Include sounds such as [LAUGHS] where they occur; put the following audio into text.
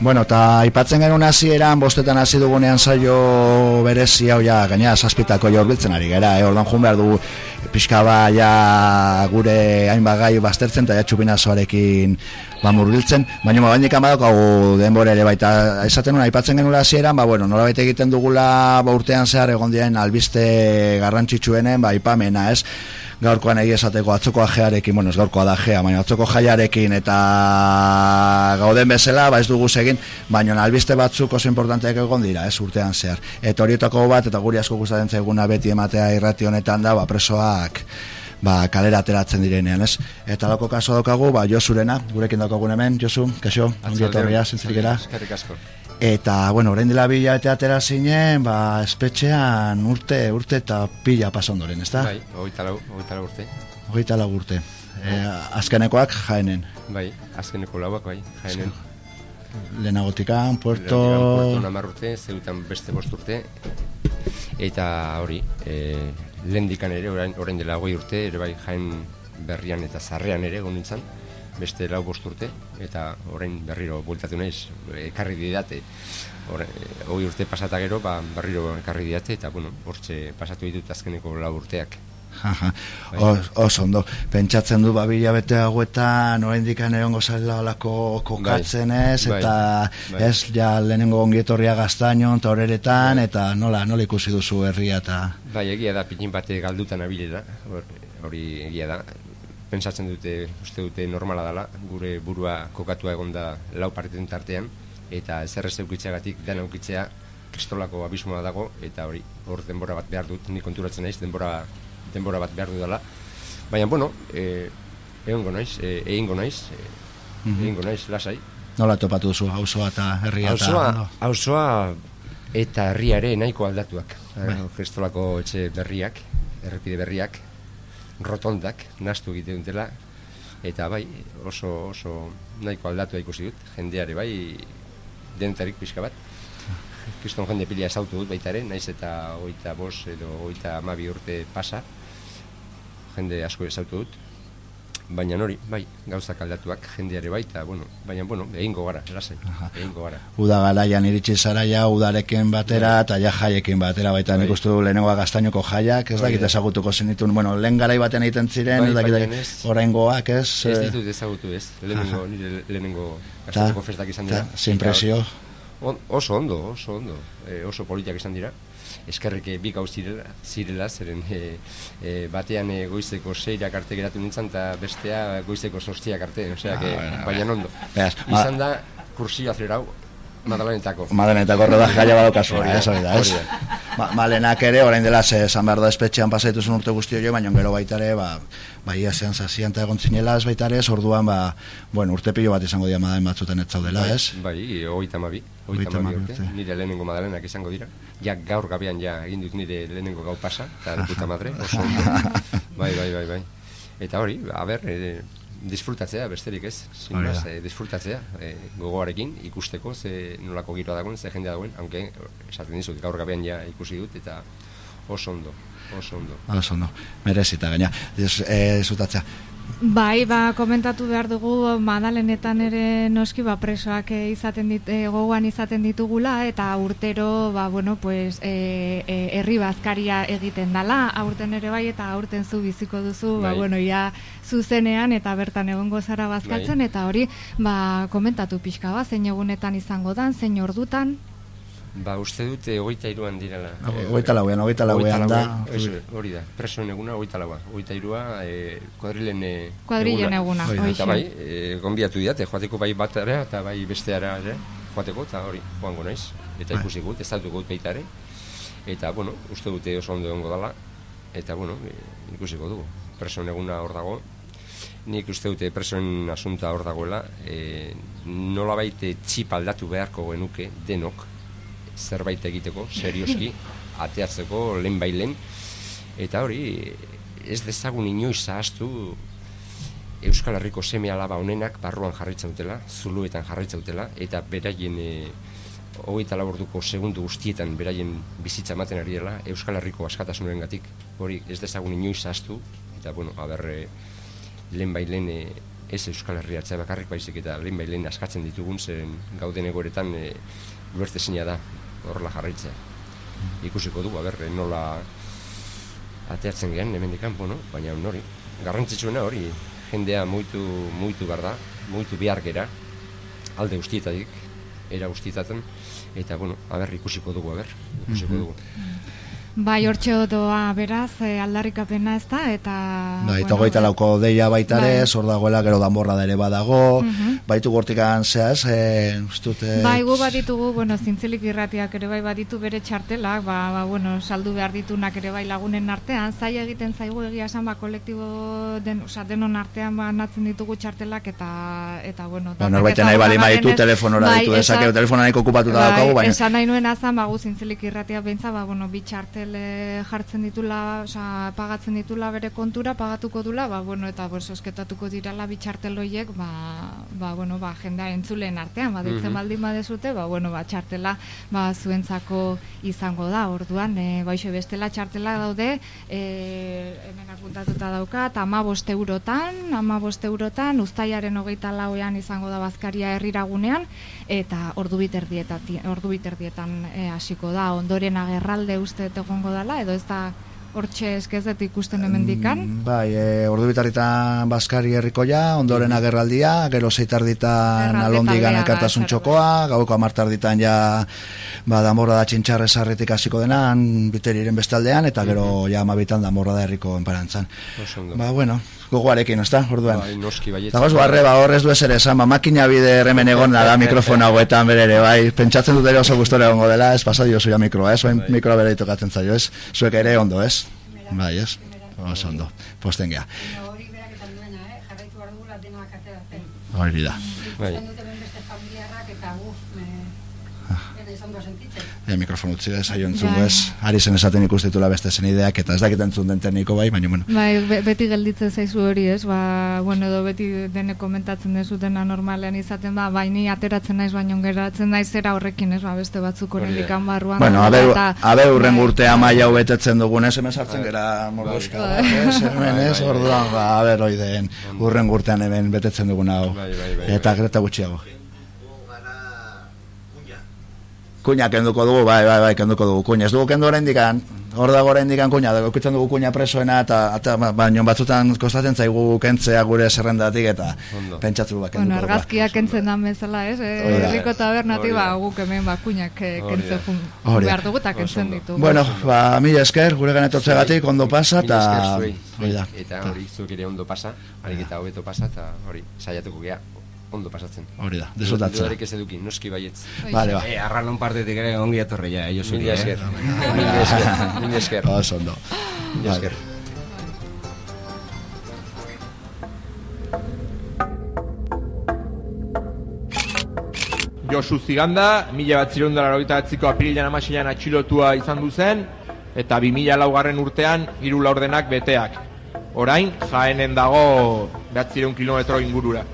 Bueno, eta aipatzen genuen hasieran bostetan hasi dugunean saio berezi hau ja gaina zazpitako jo biltzen ari gara, eh? ordan jun behar dugu pixka ba ja gure hainbat gai baztertzen eta ja txupinazoarekin ba murgiltzen, baina ma bainik amadok hau denbora ere baita esaten nuen aipatzen genuen hasieran, ba bueno, nola egiten dugula ba urtean zehar egon diren albiste garrantzitsuenen ba ipamena, ez? Gaurkoan egia esateko atzoko ajearekin, bueno, ez gaurkoa da jea, baina atzoko jaiarekin eta gauden bezala, ba ez dugu egin, baina albiste batzuk oso importanteak egon dira, ez urtean zehar. Eta horietako bat, eta guri asko gustatzen zaiguna beti ematea irrati honetan da, ba presoak ba, kalera ateratzen direnean, ez? Eta loko kaso daukagu, ba, Josurena, gurekin daukagun hemen, Josu, kaso, ondietorria, zintzirikera. asko. Eta, bueno, orain dela bila eta atera zinen, ba, espetxean urte, urte eta pila pasondoren, ez da? Bai, hogeita lau, hogeita lau urte. Hogeita lau urte. E, azkenekoak jaenen. Bai, azkeneko lauak, bai, jaenen. Lehenagotikan, puerto... Lehenagotikan, puerto namar urte, zeutan beste bost urte. Eta hori, e, lehen dikan ere, orain, orain dela hogei urte, ere bai jaen berrian eta zarrean ere, gonintzan beste lau bost urte, eta orain berriro bueltatu naiz, ekarri didate, hori urte pasata gero, ba, berriro ekarri didate, eta bueno, hortxe pasatu ditut azkeneko lau urteak. Bai. Oso ondo, pentsatzen du babila bete hauetan oraindik egongo zaila olako kokatzen bai. ez, bai. eta ez, ja lehenengo ongietorria gaztainon, eta horeretan, eta nola, nola ikusi duzu herria eta... Bai, egia da, pinin bate galdutan abilera, hori egia da, pensatzen dute, uste dute normala dela, gure burua kokatua egon da lau partiten tartean, eta ez errez eukitzeagatik dena eukitzea kristolako abismoa dago, eta hori, hor denbora bat behar dut, ni konturatzen naiz, denbora, denbora bat behar dela. Baina, bueno, e, egongo naiz, e, egingo naiz, e, mhm. egingo naiz, lasai. Nola topatu zu, hausoa eta herria eta... Hausoa eta herriare nahiko aldatuak. Bai. Kristolako etxe berriak, errepide berriak, rotondak nastu egiten dutela eta bai oso oso nahiko aldatu ikusi dut jendeare bai denetarik pixka bat. Kriston jende pila esautu dut baita ere naiz eta oita bos edo oita amabi urte pasa jende asko esautu dut baina nori, bai, gauzak aldatuak jendeare baita, bueno, baina, bueno, egingo gara, lasai, egingo gara. Uda garaian iritsi zara ja, udarekin batera, bai. eta ja jaiekin batera, baita bai. nik uste du lehenengoa gaztainoko jaiak, ez bai, dakit ezagutuko zenitun, bueno, lehen garai baten egiten ziren, bai, ez dakit oraingoak, ez? Ez eh? ditut ezagutu, ez, lehenengo, nire lehenengo gaztainoko festak izan dira. Sin presio. oso ondo, oso ondo, e, oso politiak izan dira eskerrik bi gauz zirela, zirela zeren e, e, batean e, goizeko seirak arte geratu nintzen eta bestea goizeko sortziak arte, osea, ah, baina ondo. Izan da, kursioa zerau, Madalenetako. Madalenetako rodaje gaia bado kasu, eh, hori da, ez? Ma, malenak ere, orain dela, ze, esan behar da espetxean pasaitu zen urte guztio jo, baina gero baita ere, ba, ba ia zean zazian eta egon zinela, ez baita ere, orduan, ba, bueno, urte pilo bat izango dira madalen batzuten ez zaudela, bai, ez? Bai, oita mabi, oita mabi urte, nire lehenengo madalenak izango dira, ja gaur gabean ja egin dut nire lehenengo gau pasa, eta puta madre, oso, [LAUGHS] bai, bai, bai, bai. Eta hori, a ber, e, disfrutatzea, besterik ez, zinbaz, e, disfrutatzea, e, gogoarekin, ikusteko, ze nolako giroa dagoen, ze jendea dagoen, aunque, esaten dizut, gaur gabean ja ikusi dut, eta oso ondo, oso ondo. Oso ondo, merezita gaina, e, zutatzea, Bai, ba, komentatu behar dugu madalenetan ere noski ba, presoak izaten dit, e, gogoan izaten ditugula eta urtero ba, bueno, pues, e, e, herri bazkaria egiten dala, aurten ere bai eta aurten zu biziko duzu, ba, bai. ba, bueno, ja, zuzenean eta bertan egongo zara bazkatzen bai. eta hori ba, komentatu pixka ba, zein egunetan izango dan, zein ordutan, Ba, uste dute hogeita iruan direla. Hogeita lauean, hogeita lauean da. Hori da, presoen eguna hogeita laua. Hogeita irua, e, kuadrilen Kuadrilen eguna, Eta bai, e, gombiatu diate, joateko bai bat ere, eta bai besteara ere, joateko, eta hori, joango naiz. Eta bai. ikusi gut, ez dut gut ere. Eta, bueno, uste dute oso ondo egongo dala. Eta, bueno, e, ikusiko dugu. Presoen eguna hor dago. Nik uste dute presoen asunta hor dagoela. E, nola baite txip aldatu beharko genuke, denok, zerbait egiteko, serioski, [LAUGHS] ateatzeko, lehen bai lehen. Eta hori, ez dezagun inoiz zahaztu Euskal Herriko seme alaba honenak barruan jarraitza dutela, zuluetan jarraitza dutela, eta beraien e, hogeita laborduko segundu guztietan beraien bizitza ematen ari dela Euskal Herriko askatasunaren gatik. Hori ez dezagun inoiz zahaztu, eta bueno, haber, e, lehen bai lehen e, ez Euskal Herriatzea bakarrik baizik eta lehen bailen askatzen ditugun zen gauden egoretan e, da horrela jarraitzea. Ikusiko dugu, aber, nola ateatzen gehen, hemen dikan, bueno, baina hori, garrantzitsuena hori, jendea muitu, muitu behar da, muitu behar gera, alde guztietatik, era guztietaten, eta, bueno, aber, ikusiko dugu, aber, ikusiko mhm. dugu. Bai, hortxe doa beraz, e, aldarrikapena ez da, eta... Bai, eta goita lauko deia baita ere, bai. dagoela gero danborra da ere badago, mhm. baitu gortikan zehaz, e, ustute... Bai, gu baditugu, bueno, zintzilik irratiak ere bai baditu bere txartelak, ba, ba, bueno, saldu behar ditunak ere bai lagunen artean, zai egiten zaigu egia esan, ba, kolektibo den, oza, denon artean ba, natzen ditugu txartelak, eta, eta bueno... Ba, norbaiten nahi bali maitu telefonora bai, ditu, ezak, telefonan nahiko okupatuta bai, daukagu, baina... Esan nahi nuen azan, ba, gu zintzilik irratiak behintza, ba, bueno, bi txartel jartzen ditula, oza, pagatzen ditula bere kontura, pagatuko dula, ba, bueno, eta bo, sosketatuko dirala bitxarteloiek, ba, ba, bueno, ba, jendea entzulen artean, ba, ditzen mm -hmm. baldin badezute, ba, bueno, ba, txartela, ba, zuentzako izango da, orduan, e, ba, bestela txartela daude, e, hemen apuntatuta dauka, ama boste eurotan, ama boste eurotan, ustaiaren hogeita lauean izango da bazkaria herriragunean, eta ordu biterdietan e, hasiko da, ondoren agerralde uste egongo dala, edo ez da hortxe eskezet ikusten emendikan? Mm, bai, e, ordu bitarritan Baskari herrikoia, ondoren agerraldia, gero zeitarditan alondigan ekartasun txokoa, gauko amartarditan ja ba, damorra da txintxarrez arretik hasiko denan, biteriren bestaldean, eta gero mm -hmm. ja amabitan damorra da herriko enparantzan. Ba, bueno, gogoarekin, ezta? Orduan. Bai, noski baietz. Dagoz barre, ba, horrez du ezer esan, ba, makina bide remen egon da [LAUGHS] mikrofona hauetan berere, bai, pentsatzen dut ere oso gustore egongo dela, ez pasa dio zuia mikroa, ez, bai. mikroa bere itokatzen zaio, ez, zuek ere ondo, ez? Bai, ez? Oso ondo, posten geha. Hori da. Bai. E, mikrofon utzi da saio entzun bai. ez ari zen esaten ikustitula beste zen ideak eta ez dakit entzun den tekniko bai baina bueno. Bai beti gelditzen zaizu hori ez? Ba bueno edo beti dene komentatzen dezutena normalean izaten da baini ateratzen naiz baino geratzen naiz zera horrekin ez? Ba beste batzuk oraindik barruan bueno abe abe urren bai, urte ama jau betetzen dugun ez? Hemen sartzen gera mordoska bai. ez? Hemen ez? orduan ba a ber den. Urren urtean hemen betetzen dugun hau. Eta greta gutxiago kuña kenduko dugu, bai, bai, bai, kenduko dugu kuña. Ez dugu kendu oraindik hor dago oraindik kuña, dago dugu kuña presoena eta eta ba, baino batzutan kostatzen zaigu kentzea gure zerrendatik eta pentsatu ba kenduko. Bueno, argazkia kentzen da bezala, ez? Eh, herriko tabernatik ba guk hemen ba kuñak kentze jun. Behar dugu ta kentzen ditu. Bueno, ba mi esker gure ganetotzegatik ondo pasa ta hori da. Eta hori zuk ere ondo pasa, ariketa hobeto pasa ta hori saiatuko gea ondo pasatzen. Hori da, desotatza. Dudarik ez eduki, noski baietz. Vale, ba. Eh, arralon partetik ere ongi atorre ja, ellos Mil esker. Mil esker. Mil esker. [LAUGHS] Ah, sondo. Mil esker. Josu Ziganda, mila bat ziron dara horita atziko apirilean amaseian atxilotua izan duzen, eta bi mila laugarren urtean, hiru laurdenak beteak. Orain, jaenen dago bat ziron kilometro ingurura.